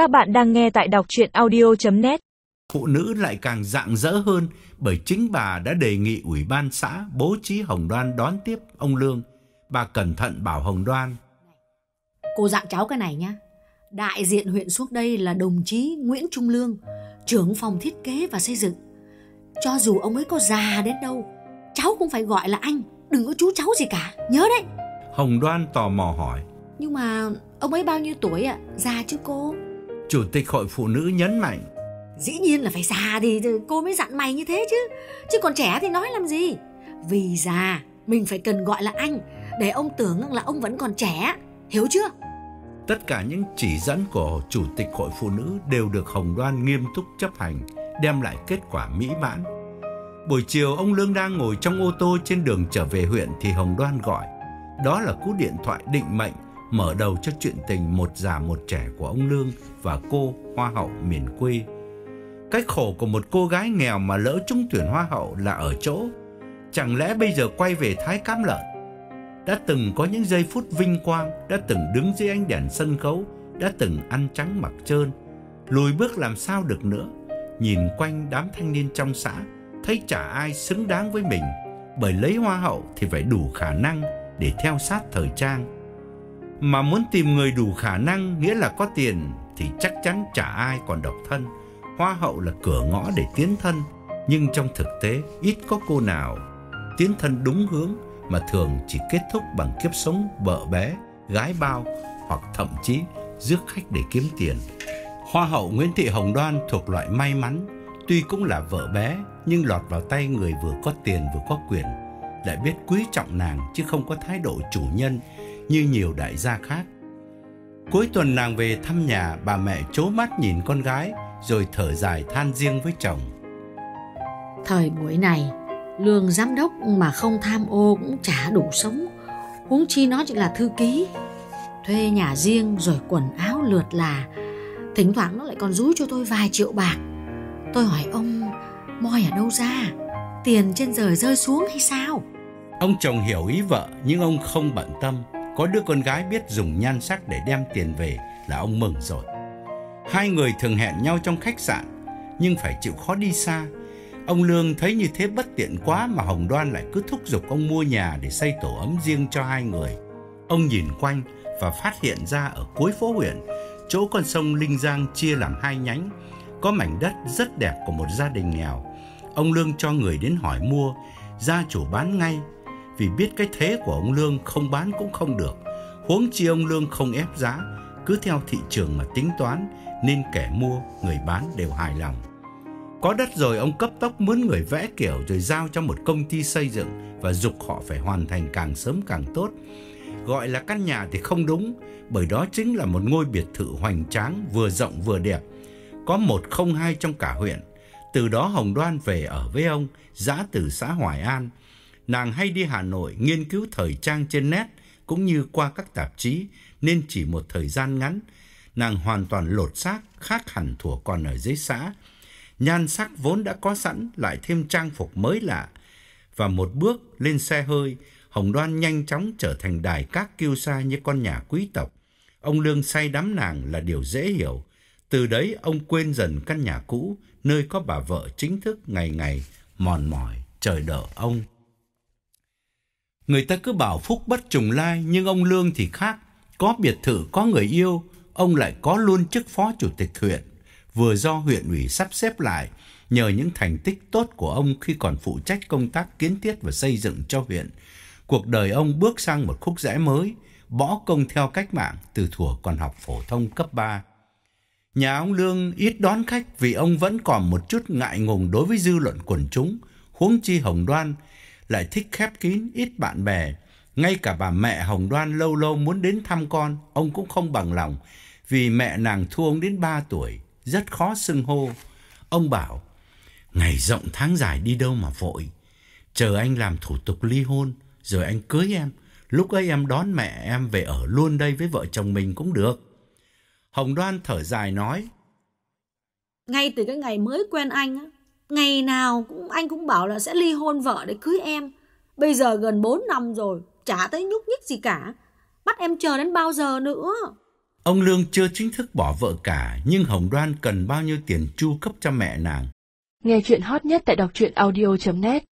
Các bạn đang nghe tại đọc chuyện audio.net Phụ nữ lại càng rạng rỡ hơn bởi chính bà đã đề nghị ủy ban xã bố trí Hồng Đoan đón tiếp ông Lương. Bà cẩn thận bảo Hồng Đoan. Cô dặn cháu cái này nhá. Đại diện huyện xuống đây là đồng chí Nguyễn Trung Lương, trưởng phòng thiết kế và xây dựng. Cho dù ông ấy có già đến đâu, cháu cũng phải gọi là anh, đừng có chú cháu gì cả, nhớ đấy. Hồng Đoan tò mò hỏi. Nhưng mà ông ấy bao nhiêu tuổi ạ? Già chứ cô? Chủ tịch hội phụ nữ nhấn mạnh. Dĩ nhiên là phải già thì cô mới dặn mày như thế chứ. Chứ còn trẻ thì nói làm gì? Vì già, mình phải cần gọi là anh, để ông tưởng là ông vẫn còn trẻ, hiểu chưa? Tất cả những chỉ dẫn của Chủ tịch Hội Phụ Nữ đều được Hồng Đoan nghiêm túc chấp hành, đem lại kết quả mỹ mãn. Buổi chiều ông Lương đang ngồi trong ô tô trên đường trở về huyện thì Hồng Đoan gọi. Đó là cú điện thoại định mệnh mở đầu cho chuyện tình một già một trẻ của ông Lương và cô Hoa hậu miền quê. Cái khổ của một cô gái nghèo mà lỡ trúng tuyển Hoa hậu là ở chỗ. Chẳng lẽ bây giờ quay về Thái Cám Lợn? Đã từng có những giây phút vinh quang, đã từng đứng dưới ánh đèn sân khấu, đã từng ăn trắng mặc trơn. Lùi bước làm sao được nữa? Nhìn quanh đám thanh niên trong xã, thấy chả ai xứng đáng với mình. Bởi lấy Hoa hậu thì phải đủ khả năng để theo sát thời trang mà muốn tìm người đủ khả năng nghĩa là có tiền thì chắc chắn chả ai còn độc thân. Hoa hậu là cửa ngõ để tiến thân, nhưng trong thực tế ít có cô nào tiến thân đúng hướng mà thường chỉ kết thúc bằng kiếp sống vợ bé, gái bao hoặc thậm chí rước khách để kiếm tiền. Hoa hậu Nguyễn Thị Hồng Đoan thuộc loại may mắn, tuy cũng là vợ bé nhưng lọt vào tay người vừa có tiền vừa có quyền, lại biết quý trọng nàng chứ không có thái độ chủ nhân như nhiều đại gia khác. Cuối tuần nàng về thăm nhà, bà mẹ chố mắt nhìn con gái rồi thở dài than riêng với chồng. Thời buổi này, lương giám đốc mà không tham ô cũng chả đủ sống. Huống chi nó chỉ là thư ký. Thuê nhà riêng rồi quần áo lượt là. Thỉnh thoảng nó lại còn rúi cho tôi vài triệu bạc. Tôi hỏi ông, moi ở đâu ra? Tiền trên trời rơi xuống hay sao? Ông chồng hiểu ý vợ nhưng ông không bận tâm có đứa con gái biết dùng nhan sắc để đem tiền về là ông mừng rồi. Hai người thường hẹn nhau trong khách sạn, nhưng phải chịu khó đi xa. Ông Lương thấy như thế bất tiện quá mà Hồng Đoan lại cứ thúc giục ông mua nhà để xây tổ ấm riêng cho hai người. Ông nhìn quanh và phát hiện ra ở cuối phố huyện, chỗ con sông Linh Giang chia làm hai nhánh, có mảnh đất rất đẹp của một gia đình nghèo. Ông Lương cho người đến hỏi mua, gia chủ bán ngay vì biết cái thế của ông Lương không bán cũng không được. Huống chi ông Lương không ép giá, cứ theo thị trường mà tính toán nên kẻ mua, người bán đều hài lòng. Có đất rồi ông cấp tốc mướn người vẽ kiểu rồi giao cho một công ty xây dựng và dục họ phải hoàn thành càng sớm càng tốt. Gọi là căn nhà thì không đúng, bởi đó chính là một ngôi biệt thự hoành tráng, vừa rộng vừa đẹp. Có một không hai trong cả huyện. Từ đó Hồng Đoan về ở với ông, giã từ xã Hoài An, Nàng hay đi Hà Nội nghiên cứu thời trang trên net cũng như qua các tạp chí nên chỉ một thời gian ngắn, nàng hoàn toàn lột xác khác hẳn thủa còn ở dưới xã. Nhan sắc vốn đã có sẵn lại thêm trang phục mới lạ và một bước lên xe hơi, Hồng Đoan nhanh chóng trở thành đài các kiêu sa như con nhà quý tộc. Ông Lương say đắm nàng là điều dễ hiểu. Từ đấy ông quên dần căn nhà cũ, nơi có bà vợ chính thức ngày ngày mòn mỏi chờ đợi ông. Người ta cứ bảo phúc bất trùng lai, nhưng ông Lương thì khác. Có biệt thự, có người yêu, ông lại có luôn chức phó chủ tịch huyện. Vừa do huyện ủy sắp xếp lại, nhờ những thành tích tốt của ông khi còn phụ trách công tác kiến thiết và xây dựng cho huyện. Cuộc đời ông bước sang một khúc rẽ mới, bỏ công theo cách mạng từ thuở còn học phổ thông cấp 3. Nhà ông Lương ít đón khách vì ông vẫn còn một chút ngại ngùng đối với dư luận quần chúng, huống chi Hồng Đoan lại thích khép kín, ít bạn bè. Ngay cả bà mẹ Hồng Đoan lâu lâu muốn đến thăm con, ông cũng không bằng lòng, vì mẹ nàng thua ông đến 3 tuổi, rất khó xưng hô. Ông bảo, ngày rộng tháng dài đi đâu mà vội, chờ anh làm thủ tục ly hôn, rồi anh cưới em, lúc ấy em đón mẹ em về ở luôn đây với vợ chồng mình cũng được. Hồng Đoan thở dài nói, Ngay từ cái ngày mới quen anh á, Ngày nào cũng anh cũng bảo là sẽ ly hôn vợ để cưới em. Bây giờ gần 4 năm rồi, chả thấy nhúc nhích gì cả. Bắt em chờ đến bao giờ nữa? Ông Lương chưa chính thức bỏ vợ cả, nhưng Hồng Đoan cần bao nhiêu tiền chu cấp cho mẹ nàng. Nghe chuyện hot nhất tại đọc truyện audio.net